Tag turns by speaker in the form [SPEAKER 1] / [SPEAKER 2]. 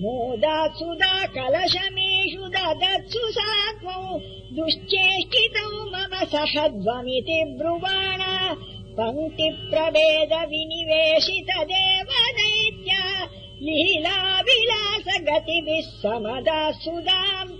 [SPEAKER 1] मोदात्सुदा कलशमेषु ददत्सु सात्मौ दुश्चेष्टितौ मम सहध्वमिति ब्रुवाण पङ्क्तिप्रभेद विनिवेशित देव दैत्या लीलाविलास गतिभिः समदा सुदाम्